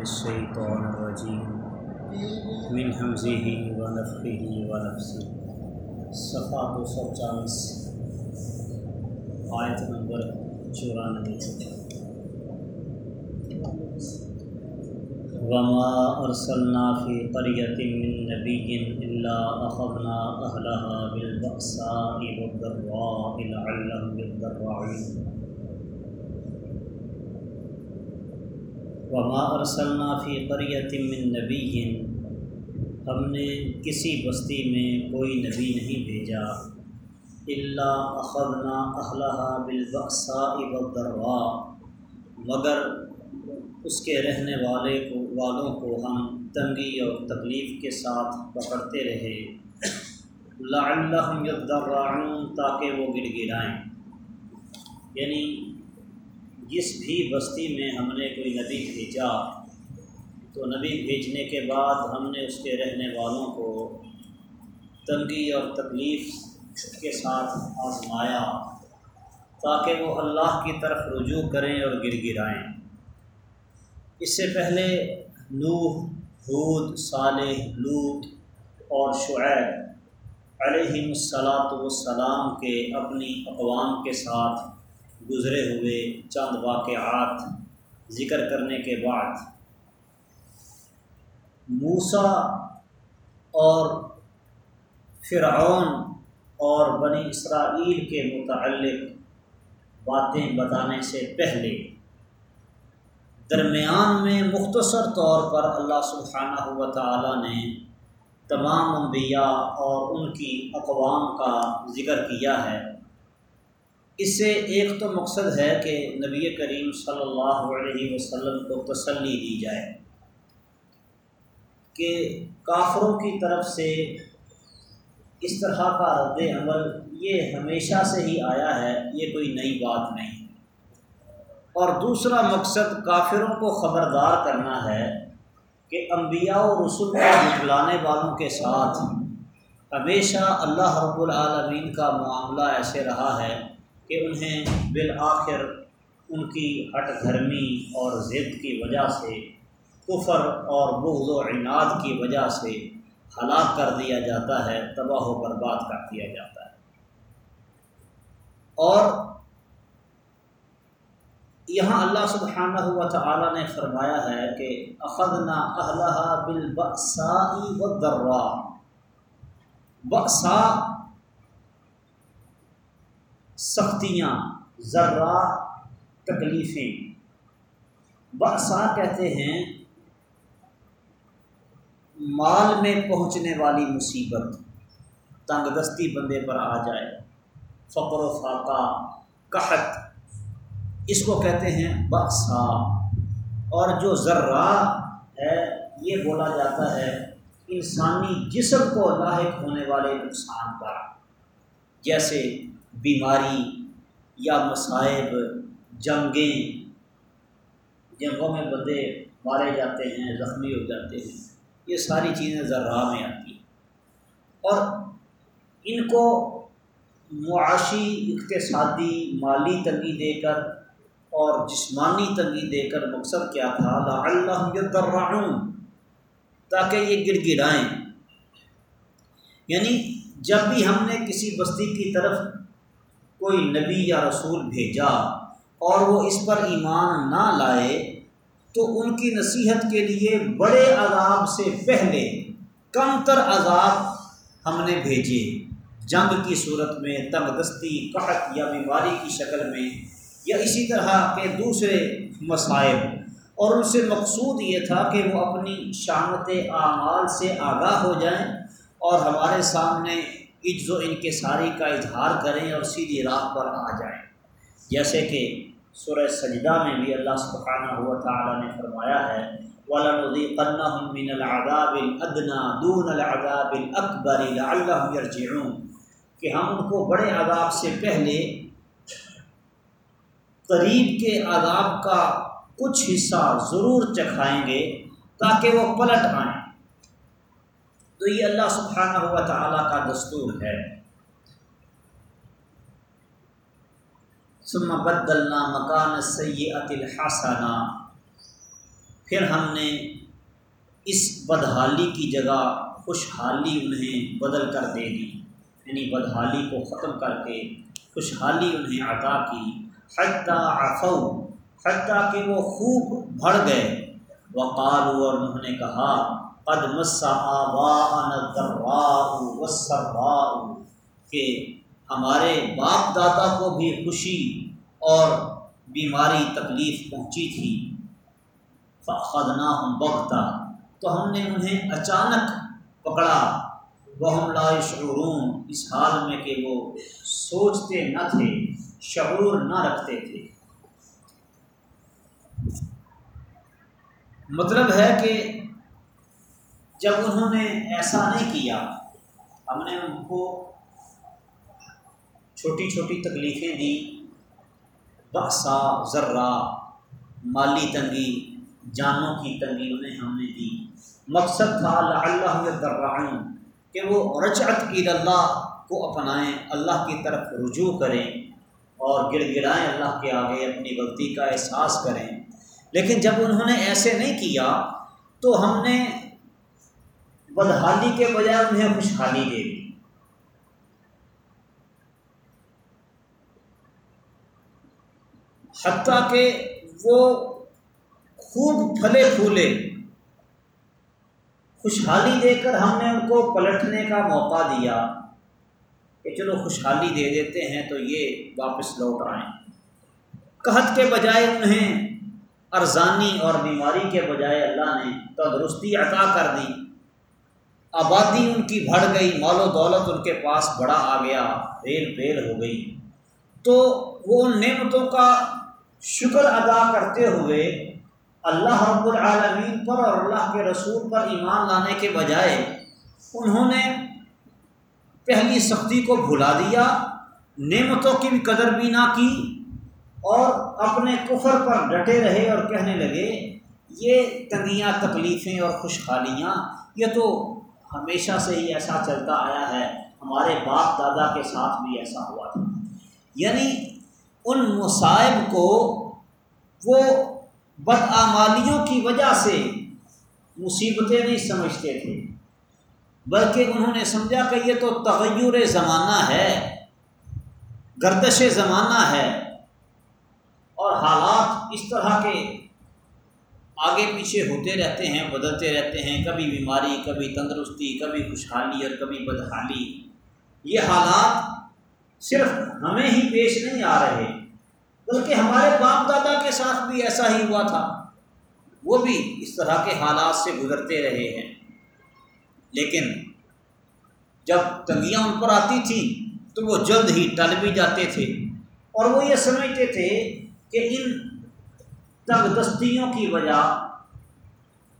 الشيطان الرجيم من همزه ونفخه ونفسه صفحہ دو سو چالیس، آیت نمبر چورانوے۔ وما ارسلنا في قرية من نبي إلا أخذنا أهلها بالبأساء والضراء لعلهم يضرعون وما ارسلنا فی قریت من نبی ہم نے کسی بستی میں کوئی نبی نہیں بھیجا اللہ اخذنا اخلاح بالبقصا والضراء، مگر اس کے رہنے والے کو، والوں کو ہم تنگی اور تکلیف کے ساتھ پکڑتے رہے۔ لعلہم یضرعون تاکہ وہ گڑ گڑائیں۔ یعنی جس بھی بستی میں ہم نے کوئی نبی بھیجا، تو نبی بھیجنے کے بعد ہم نے اس کے رہنے والوں کو تنگی اور تکلیف کے ساتھ آزمایا تاکہ وہ اللہ کی طرف رجوع کریں اور گر گرائیں۔ اس سے پہلے نوح حود صالح لوت اور شعیب علیہ الصلاۃ والسلام کے اپنی اقوام کے ساتھ گزرے ہوئے چند واقعات ذکر کرنے کے بعد موسا اور فرعون اور بنی اسرائیل کے متعلق باتیں بتانے سے پہلے، درمیان میں مختصر طور پر اللہ سبحانہ و تعالیٰ نے تمام انبیاء اور ان کی اقوام کا ذکر کیا ہے۔ اس سے ایک تو مقصد ہے کہ نبی کریم صلی اللہ علیہ وسلم کو تسلی دی جائے، کہ کافروں کی طرف سے اس طرح کا رد عمل یہ ہمیشہ سے ہی آیا ہے، یہ کوئی نئی بات نہیں۔ اور دوسرا مقصد کافروں کو خبردار کرنا ہے کہ انبیاء و رسول کو جھٹلانے والوں کے ساتھ ہمیشہ اللہ رب العالمین کا معاملہ ایسے رہا ہے کہ انہیں بالآخر ان کی ہٹ دھرمی اور ضد کی وجہ سے، کفر اور بغض و عناد کی وجہ سے ہلاک کر دیا جاتا ہے، تباہ و برباد کر دیا جاتا ہے۔ اور یہاں اللہ سبحانہ ہوا تعالیٰ نے فرمایا ہے کہ اخذنا اہلہ بالبأسائی والضراء۔ بأسا سختیاں، ذرہ، تکلیفیں۔ باسا کہتے ہیں، مال میں پہنچنے والی مصیبت، تنگ دستی بندے پر آ جائے۔ فقر و فاقہ، قحط۔ اس کو کہتے ہیں باسا اور جو ذرہ ہے، یہ بولا جاتا ہے، انسانی جسم کو لاحق ہونے والے نقصان پر۔ جیسے بیماری یا مصائب، جنگیں، جنگوں میں بندے مارے جاتے ہیں، زخمی ہو جاتے ہیں۔ یہ ساری چیزیں ذرا میں آتی ہیں۔ اور ان کو معاشی، اقتصادی، مالی تنگی دے کر اور جسمانی تنگی دے کر مقصد کیا تھا؟ اللہ کر تاکہ یہ گڑ گڑائیں یعنی جب بھی ہم نے کسی بستی کی طرف کوئی نبی یا رسول بھیجا اور وہ اس پر ایمان نہ لائے تو ان کی نصیحت کے لیے بڑے عذاب سے پہلے کم تر عذاب ہم نے بھیجے۔ جنگ کی صورت میں تنگ دستی، قحط یا بیماری کی شکل میں یا اسی طرح کے دوسرے مسائل۔ اور ان سے مقصود یہ تھا کہ وہ اپنی شانت اعمال سے آگاہ ہو جائیں اور ہمارے سامنے عجز و انکساری کا اظہار کریں اور سیدھی راہ پر آ جائیں۔ جیسے کہ سورہ سجدہ میں بھی اللہ سبحانہ ہوا تعالیٰ نے فرمایا ہے، وَلَنُذِيقَنَّهُم مِّنَ الْعَذَابِ الْأَدْنَى دُونَ الْعَذَابِ الْأَكْبَرِ لَعَلَّهُمْ يَرْجِعُونَ۔ کہ ہم ان کو بڑے عذاب سے پہلے قریب کے عذاب کا کچھ حصہ ضرور چکھائیں گے تاکہ وہ پلٹ آئیں۔ تو یہ اللہ سبحانہ ہوا تعالیٰ کا دستور ہے۔ ثم بدلنا مکان سید الحسنہ۔ پھر ہم نے اس بدحالی کی جگہ خوشحالی انہیں بدل کر دے دی۔ یعنی بدحالی کو ختم کر کے خوشحالی انہیں عطا کی۔ حتیٰ عفو، حتیٰ کہ وہ خوب بڑھ گئے۔ وقالو اور انہوں نے کہا قد مسا آبا کہ ہمارے باپ دادا کو بھی خوشی اور بیماری تکلیف پہنچی تھی۔ فخدنا ہم بغتا تو ہم نے انہیں اچانک پکڑا۔ وہ ہم لا شعرون اس حال میں کہ وہ سوچتے نہ تھے، شعور نہ رکھتے تھے۔ مطلب ہے کہ جب انہوں نے ایسا نہیں کیا، ہم نے ان کو چھوٹی چھوٹی تکلیفیں دی بخصا ذرہ مالی تنگی، جانوں کی تنگی انہیں ہم نے دی۔ مقصد تھا اللہ درائیں کہ وہ رچعت کی اللہ کو اپنائیں، اللہ کی طرف رجوع کریں اور گڑ گڑائیں اللہ کے آگے اپنی غلطی کا احساس کریں۔ لیکن جب انہوں نے ایسے نہیں کیا، تو ہم نے بدحالی کے بجائے انہیں خوشحالی دے دی۔ حتیٰ کہ وہ خوب پھلے پھولے خوشحالی دے کر ہم نے ان کو پلٹنے کا موقع دیا کہ چلو خوشحالی دے دیتے ہیں تو یہ واپس لوٹ آئیں۔ قحط کے بجائے انہیں ارزانی اور بیماری کے بجائے اللہ نے تندرستی عطا کر دی۔ آبادی ان کی بڑھ گئی، مال و دولت ان کے پاس بڑا آ گیا، ریل پیل ہو گئی۔ تو وہ ان نعمتوں کا شکر ادا کرتے ہوئے اللہ رب العالمین پر اور اللہ کے رسول پر ایمان لانے کے بجائے انہوں نے پہلی سختی کو بھلا دیا، نعمتوں کی بھی قدر بھی نہ کی اور اپنے کفر پر ڈٹے رہے اور کہنے لگے، یہ تنگیاں، تکلیفیں اور خوشحالیاں، یہ تو ہمیشہ سے ہی ایسا چلتا آیا ہے۔ ہمارے باپ دادا کے ساتھ بھی ایسا ہوا تھا۔ یعنی ان مصائب کو وہ بدعمالیوں کی وجہ سے مصیبتیں نہیں سمجھتے تھے۔ بلکہ انہوں نے سمجھا کہ یہ تو تغیر زمانہ ہے، گردش زمانہ ہے اور حالات اس طرح کے آگے پیچھے ہوتے رہتے ہیں، بدلتے رہتے ہیں۔ کبھی بیماری، کبھی تندرستی، کبھی خوشحالی اور کبھی بدحالی۔ یہ حالات صرف ہمیں ہی پیش نہیں آ رہے، بلکہ ہمارے باپ دادا کے ساتھ بھی ایسا ہی ہوا تھا۔ وہ بھی اس طرح کے حالات سے گزرتے رہے ہیں۔ لیکن جب تنگیاں ان پر آتی تھیں، تو وہ جلد ہی ٹل بھی جاتے تھے اور وہ یہ سمجھتے تھے کہ ان تنگ دستیوں کی وجہ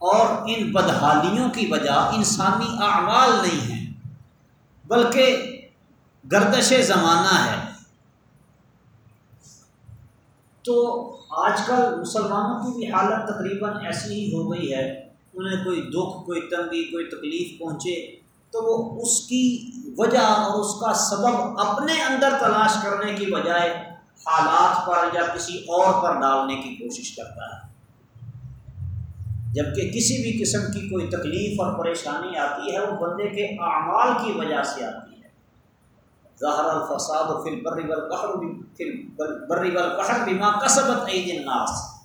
اور ان بدحالیوں کی وجہ انسانی اعمال نہیں ہیں، بلکہ گردش زمانہ ہے۔ تو آج کل مسلمانوں کی بھی حالت تقریباً ایسی ہی ہو گئی ہے، انہیں کوئی دکھ، کوئی تنگی، کوئی تکلیف پہنچے تو وہ اس کی وجہ اور اس کا سبب اپنے اندر تلاش کرنے کی بجائے حالات پر یا کسی اور پر ڈالنے کی کوشش کرتا ہے۔ جبکہ کسی بھی قسم کی کوئی تکلیف اور پریشانی آتی ہے، وہ بندے کے اعمال کی وجہ سے آتی ہے۔ ظاہر الفساد و فل بر والبحر فل بر والبحر بما کسبت عید الناس۔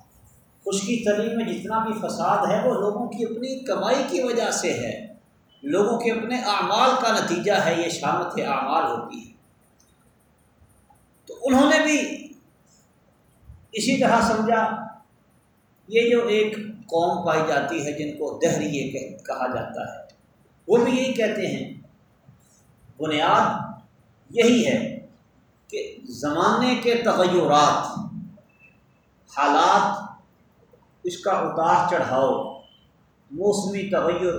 خشکی تری میں جتنا بھی فساد ہے، وہ لوگوں کی اپنی کمائی کی وجہ سے ہے۔ لوگوں کے اپنے اعمال کا نتیجہ ہے، یہ شامت اعمال ہوتی ہے۔ انہوں نے بھی اسی طرح سمجھا یہ جو ایک قوم پائی جاتی ہے جن کو دہریے کہا جاتا ہے وہ بھی یہی کہتے ہیں۔ بنیاد یہی ہے کہ زمانے کے تغیرات حالات اس کا اتار چڑھاؤ موسمی تغیر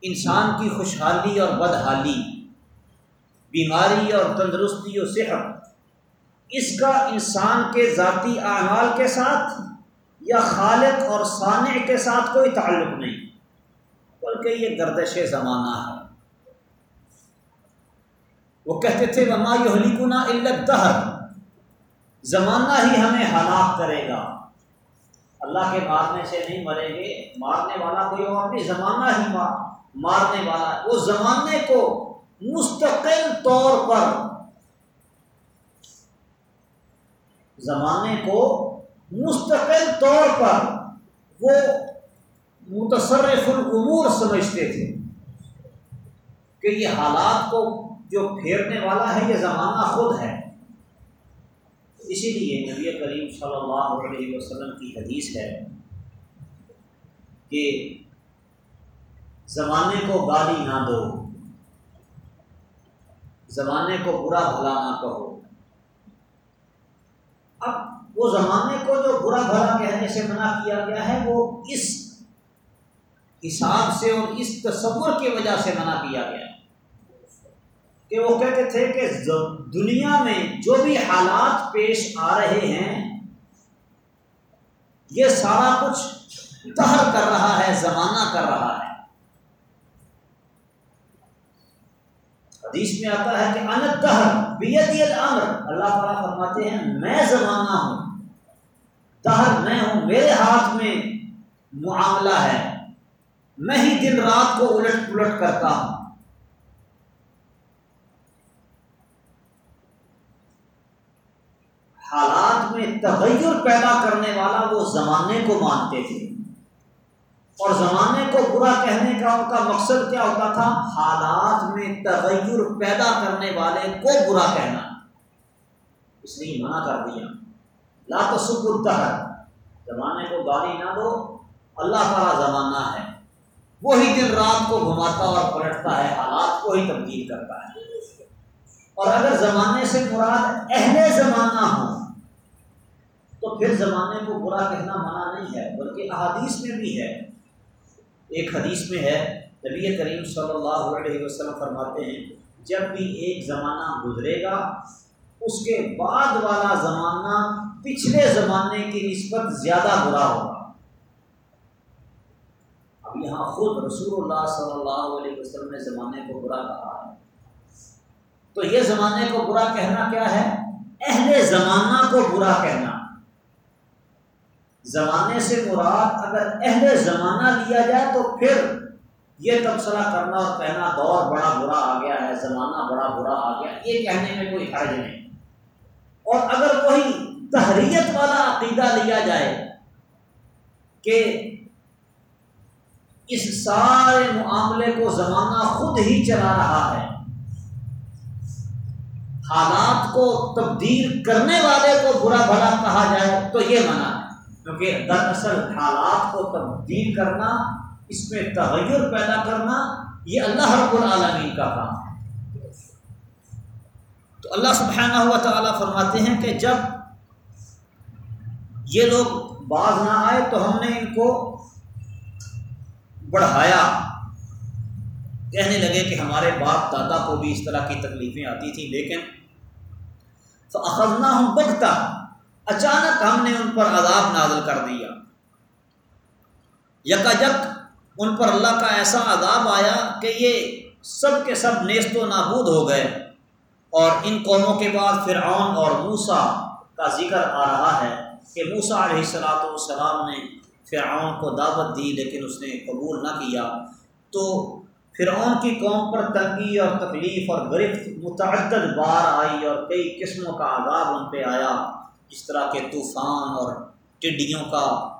انسان کی خوشحالی اور بدحالی بیماری اور تندرستی و صحت۔ اس کا انسان کے ذاتی اعمال کے ساتھ یا خالق اور ثانع کے ساتھ کوئی تعلق نہیں، بلکہ یہ گردش زمانہ ہے۔ وہ کہتے تھے، وما یہلیکنا الدہر زمانہ ہی ہمیں ہلاک کرے گا۔ اللہ کے مارنے سے نہیں مریں گے، مارنے والا کوئی اور نہیں، زمانہ ہی مارنے والا وہ زمانے کو مستقل طور پر زمانے کو مستقل طور پر وہ متصرف العمور سمجھتے تھے کہ یہ حالات کو جو پھیرنے والا ہے، یہ زمانہ خود ہے۔ اسی لیے نبی کریم صلی اللہ علیہ وسلم کی حدیث ہے کہ زمانے کو گالی نہ دو۔ زمانے کو برا بھلا نہ کہو۔ اب وہ زمانے کو جو برا بھلا کہنے سے منع کیا گیا ہے، وہ اس حساب سے اور اس تصور کی وجہ سے منع کیا گیا۔ کہ وہ کہتے تھے کہ دنیا میں جو بھی حالات پیش آ رہے ہیں، یہ سارا کچھ دہر کر رہا ہے، زمانہ کر رہا ہے۔ حدیث میں آتا ہے کہ انت دہر الامر۔ اللہ تعالیٰ فرماتے ہیں، میں زمانہ ہوں۔ دہر میں ہوں، میرے ہاتھ میں معاملہ ہے۔ میں ہی دن رات کو الٹ پلٹ کرتا ہوں۔ حالات میں تغیر پیدا کرنے والا وہ زمانے کو مانتے تھے۔ اور زمانے کو برا کہنے کا ان کا مقصد کیا ہوتا تھا؟ حالات میں تغیر پیدا کرنے والے کو برا کہنا۔ اس نے منع کر دیا۔ لا الدہر زمانے کو گالی نہ دو۔ اللہ تعالیٰ زمانہ ہے۔ وہی دن رات کو گھماتا اور پلٹتا ہے۔ حالات کو ہی تبدیل کرتا ہے۔ اور اگر زمانے سے مراد اہل زمانہ ہو، تو پھر زمانے کو برا کہنا منع نہیں ہے، بلکہ احادیث میں بھی ہے۔ ایک حدیث میں ہے، نبی کریم صلی اللہ علیہ وسلم فرماتے ہیں، جب بھی ایک زمانہ گزرے گا، اس کے بعد والا زمانہ پچھلے زمانے کی نسبت زیادہ برا ہوگا۔ اب یہاں خود رسول اللہ صلی اللہ علیہ وسلم نے زمانے کو برا کہا ہے۔ تو یہ زمانے کو برا کہنا کیا ہے؟ اہل زمانہ کو برا کہنا زمانے سے مراد اگر اہل زمانہ لیا جائے تو پھر یہ تبصرہ کرنا اور کہنا دور بڑا برا آ گیا ہے، زمانہ بڑا برا آ گیا یہ کہنے میں کوئی حرج نہیں۔ اور اگر کوئی تحریت والا عقیدہ لیا جائے کہ اس سارے معاملے کو زمانہ خود ہی چلا رہا ہے، حالات کو تبدیل کرنے والے کو برا بھلا کہا جائے تو یہ منع ہے۔ کیونکہ دراصل حالات کو تبدیل کرنا، اس میں تغیر پیدا کرنا، یہ اللہ رب العالمین کا کام ہے۔ تو اللہ سبحانہ ہوا تعالیٰ فرماتے ہیں کہ جب یہ لوگ باز نہ آئے تو ہم نے ان کو بڑھایا۔ کہنے لگے کہ ہمارے باپ دادا کو بھی اس طرح کی تکلیفیں آتی تھیں، لیکن تو اخذنا ہوں بگتا اچانک ہم نے ان پر عذاب نازل کر دیا۔ یک ان پر اللہ کا ایسا عذاب آیا کہ یہ سب کے سب نیست و نابود ہو گئے۔ اور ان قوموں کے بعد فرعون اور موسا کا ذکر آ رہا ہے کہ موسا علیہ السلاۃ والسلام نے فرعون کو دعوت دی لیکن اس نے قبول نہ کیا۔ تو فرعون کی قوم پر تنگی اور تکلیف اور گرفت متعدد بار آئی اور کئی قسموں کا عذاب ان پہ آیا۔ اس طرح کے طوفان اور ٹڈیوں کا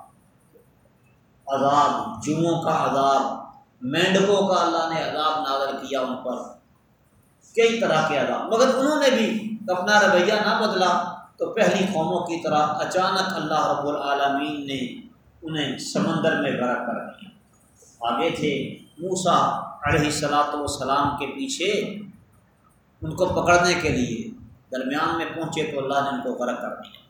عذاب جوؤں کا عذاب مینڈکوں کا اللہ نے عذاب نازل کیا ان پر۔ کئی طرح کے عذاب۔ مگر انہوں نے بھی اپنا رویہ نہ بدلا، تو پہلی قوموں کی طرح اچانک اللہ رب العالمین نے انہیں سمندر میں غرق کر دیا۔ آگے تھے موسا علیہ صلاۃ وسلام کے پیچھے ان کو پکڑنے کے لیے۔ درمیان میں پہنچے تو اللہ نے ان کو غرق کر دیا۔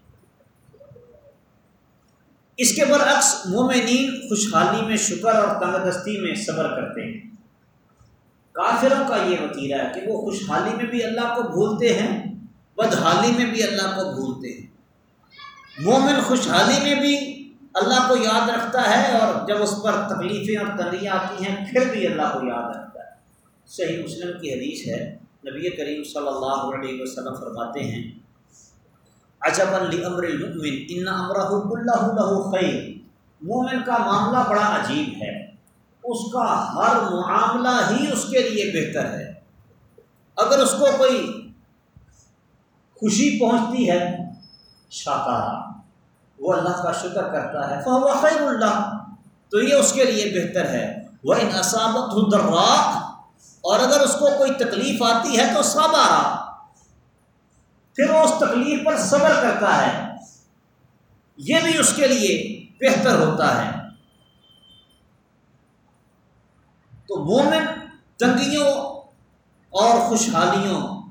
اس کے برعکس مومنین خوشحالی میں شکر اور تندرستی میں صبر کرتے ہیں۔ کافروں کا یہ وطیرہ ہے کہ وہ خوشحالی میں بھی اللہ کو بھولتے ہیں، بدحالی میں بھی اللہ کو بھولتے ہیں۔ مومن خوشحالی میں بھی اللہ کو یاد رکھتا ہے اور جب اس پر تکلیفیں اور تنگیاں آتی ہیں، پھر بھی اللہ کو یاد رکھتا ہے۔ صحیح مسلم کی حدیث ہے نبی کریم صلی اللہ علیہ وسلم فرماتے ہیں عجب المر المؤمن ان امرہ اللہ له خیر۔ مومن کا معاملہ بڑا عجیب ہے۔ اس کا ہر معاملہ ہی اس کے لیے بہتر ہے۔ اگر اس کو کوئی خوشی پہنچتی ہے شاکارہ وہ اللہ کا شکر کرتا ہے۔ فہو خیر اللہ۔ تو یہ اس کے لیے بہتر ہے۔ وہ ان اصابت درا اور اگر اس کو کوئی تکلیف آتی ہے تو صبر پھر وہ اس تکلیف پر صبر کرتا ہے۔ یہ بھی اس کے لیے بہتر ہوتا ہے۔ تو مومن تنگیوں اور خوشحالیوں،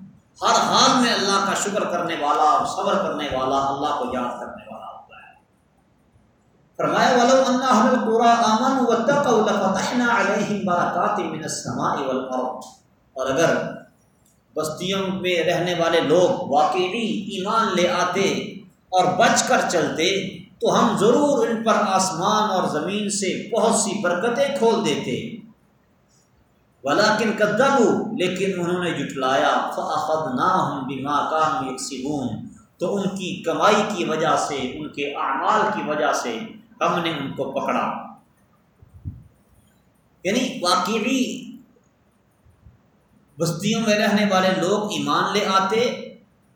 ہر حال میں اللہ کا شکر کرنے والا اور صبر کرنے والا اللہ کو یاد کرنے والا فرمایا، ولو ان القرى امنوا واتقوا لفتحنا عليهم بركات من السماء والارض اور اگر بستیوں میں رہنے والے لوگ واقعی ایمان لے آتے اور بچ کر چلتے، تو ہم ضرور ان پر آسمان اور زمین سے بہت سی برکتیں کھول دیتے۔ ولاکن کدبو لیکن انہوں نے جٹلایا فعد نہ ہوں بیما کام تو ان کی کمائی کی وجہ سے، ان کے اعمال کی وجہ سے ہم نے ان کو پکڑا۔ یعنی واقعی بستیوں میں رہنے والے لوگ ایمان لے آتے،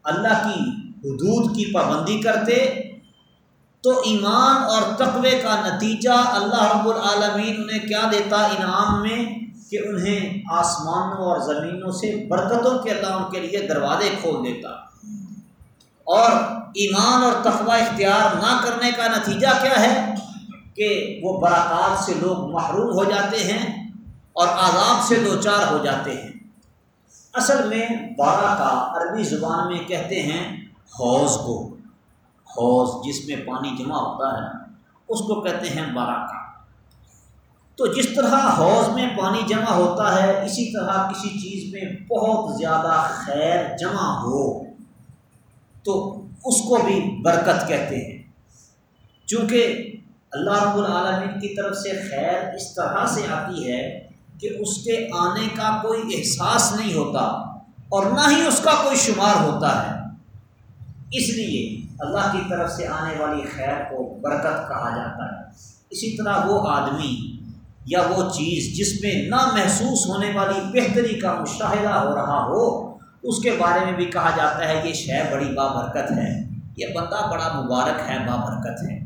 اللہ کی حدود کی پابندی کرتے، تو ایمان اور تقوی کا نتیجہ اللہ رب العالمین انہیں کیا دیتا؟ انعام میں کہ انہیں آسمانوں اور زمینوں سے برکتوں کے اللہ ان کے لیے دروازے کھول دیتا۔ اور ایمان اور تخبہ اختیار نہ کرنے کا نتیجہ کیا ہے؟ کہ وہ براکات سے لوگ محروم ہو جاتے ہیں اور عذاب سے دو چار ہو جاتے ہیں۔ اصل میں بارہ کا عربی زبان میں کہتے ہیں حوض کو۔ حوض جس میں پانی جمع ہوتا ہے، اس کو کہتے ہیں بارہ کا تو جس طرح حوض میں پانی جمع ہوتا ہے، اسی طرح کسی چیز میں بہت زیادہ خیر جمع ہو۔ تو اس کو بھی برکت کہتے ہیں۔ چونکہ اللہ رب العالمین کی طرف سے خیر اس طرح سے آتی ہے کہ اس کے آنے کا کوئی احساس نہیں ہوتا اور نہ ہی اس کا کوئی شمار ہوتا ہے۔ اس لیے اللہ کی طرف سے آنے والی خیر کو برکت کہا جاتا ہے۔ اسی طرح وہ آدمی یا وہ چیز جس میں نہ محسوس ہونے والی بہتری کا مشاہدہ ہو رہا ہو اس کے بارے میں بھی کہا جاتا ہے یہ شے بڑی بابرکت ہے، یہ بندہ بڑا مبارک ہے بابرکت ہے۔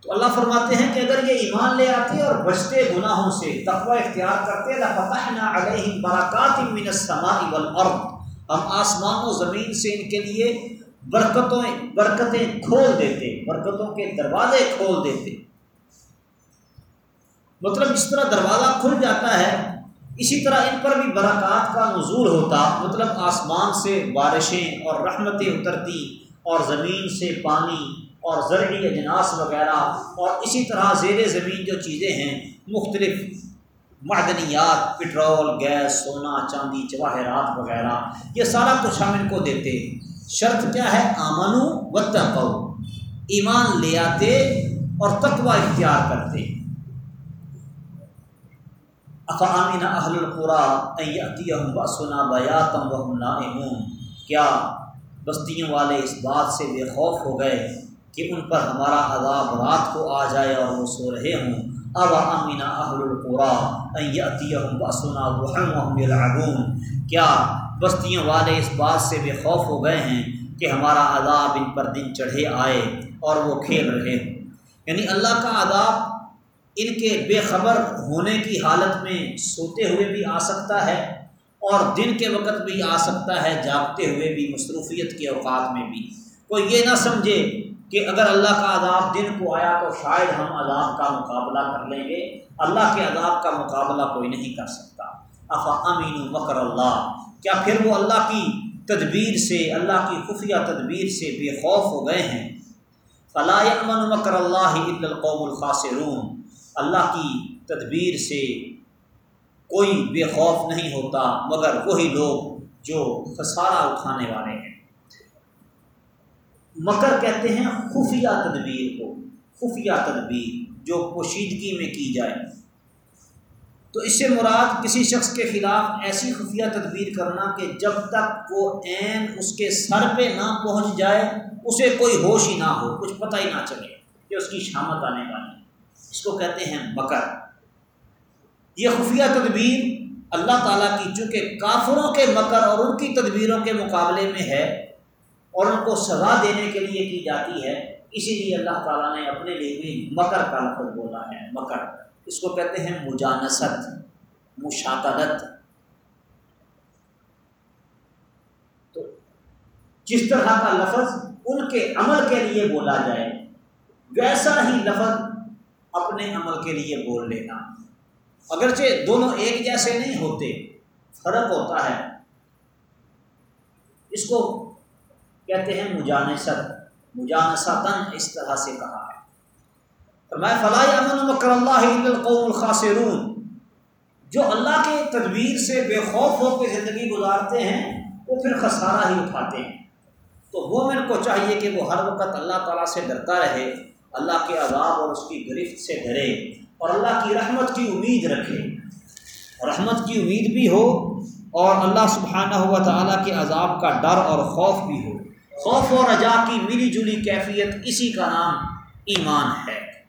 تو اللہ فرماتے ہیں کہ اگر یہ ایمان لے آتے اور بچتے گناہوں سے، تقوی اختیار کرتے ہم آسمان و زمین سے ان کے لیے برکتوں، برکتیں کھول دیتے، برکتوں کے دروازے کھول دیتے۔ مطلب اس طرح دروازہ کھل جاتا ہے اسی طرح ان پر بھی برکات کا نزول ہوتا مطلب آسمان سے بارشیں اور رحمتیں اترتی اور زمین سے پانی اور زرعی اجناس وغیرہ اور اسی طرح زیر زمین جو چیزیں ہیں، مختلف معدنیات، پٹرول، گیس، سونا، چاندی، جواہرات وغیرہ، یہ سارا کچھ ہم ان کو دیتے شرط کیا ہے؟ آمن و تقو ایمان لے آتے اور تقوی اختیار کرتے۔ افامین اہل القرا بسنا بیاتم و نائمون؟ کیا بستیوں والے اس بات سے بے خوف ہو گئے کہ ان پر ہمارا عذاب رات کو آ جائے اور وہ سو رہے ہوں؟ اب امین اہل القرا بسنا العگون کیا بستیوں والے اس بات سے بے خوف ہو گئے ہیں کہ ہمارا عذاب ان پر دن چڑھے آئے اور وہ کھیل رہے ہوں؟ یعنی اللہ کا عذاب ان کے بے خبر ہونے کی حالت میں سوتے ہوئے بھی آ سکتا ہے اور دن کے وقت بھی آ سکتا ہے، جاگتے ہوئے بھی، مصروفیت کے اوقات میں بھی۔ کوئی یہ نہ سمجھے کہ اگر اللہ کا عذاب دن کو آیا تو شاید ہم عذاب کا مقابلہ کر لیں گے۔ اللہ کے عذاب کا مقابلہ کوئی نہیں کر سکتا۔ افا امین مکر اللہ۔ کیا پھر وہ اللہ کی تدبیر سے، اللہ کی خفیہ تدبیر سے بے خوف ہو گئے ہیں؟ فلاح امن مکر اللہ القوم الخاصرون اللہ کی تدبیر سے کوئی بے خوف نہیں ہوتا، مگر وہی لوگ جو خسارہ اٹھانے والے ہیں۔ مکر کہتے ہیں خفیہ تدبیر کو، خفیہ تدبیر جو پوشیدگی میں کی جائے۔ تو اس سے مراد کسی شخص کے خلاف ایسی خفیہ تدبیر کرنا کہ جب تک وہ عین اس کے سر پہ نہ پہنچ جائے، اسے کوئی ہوش ہی نہ ہو، کچھ پتہ ہی نہ چلے کہ اس کی شامت آنے والی۔ اس کو کہتے ہیں مکر یہ خفیہ تدبیر اللہ تعالیٰ کی، چونکہ کافروں کے مکر اور ان کی تدبیروں کے مقابلے میں ہے اور ان کو سزا دینے کے لیے کی جاتی ہے، اسی لیے اللہ تعالیٰ نے اپنے لیے بھی مکر کا لفظ بولا ہے، مکر۔ اس کو کہتے ہیں مجانست مشاکلت تو جس طرح کا لفظ ان کے عمل کے لیے بولا جائے، ویسا ہی لفظ اپنے عمل کے لیے بول لینا۔ اگرچہ دونوں ایک جیسے نہیں ہوتے، فرق ہوتا ہے۔ اس کو کہتے ہیں مجانست مجانستاً اس طرح سے کہا۔ ہے میں فلاح امن مکر اللہ القوم جو اللہ کے تدبیر سے بے خوف ہو کے زندگی گزارتے ہیں، وہ پھر خسارہ ہی اٹھاتے ہیں۔ تو مومن کو چاہیے کہ وہ ہر وقت اللہ تعالیٰ سے ڈرتا رہے۔ اللہ کے عذاب اور اس کی گرفت سے ڈرے اور اللہ کی رحمت کی امید رکھے۔ رحمت کی امید بھی ہو اور اللہ سبحانہ ہوا تعالیٰ کے عذاب کا ڈر اور خوف بھی ہو۔ خوف و رجا کی ملی جلی کیفیت اسی کا نام ایمان ہے۔